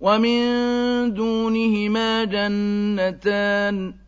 وَمِن دُونِهِمَا جَنَّتَانِ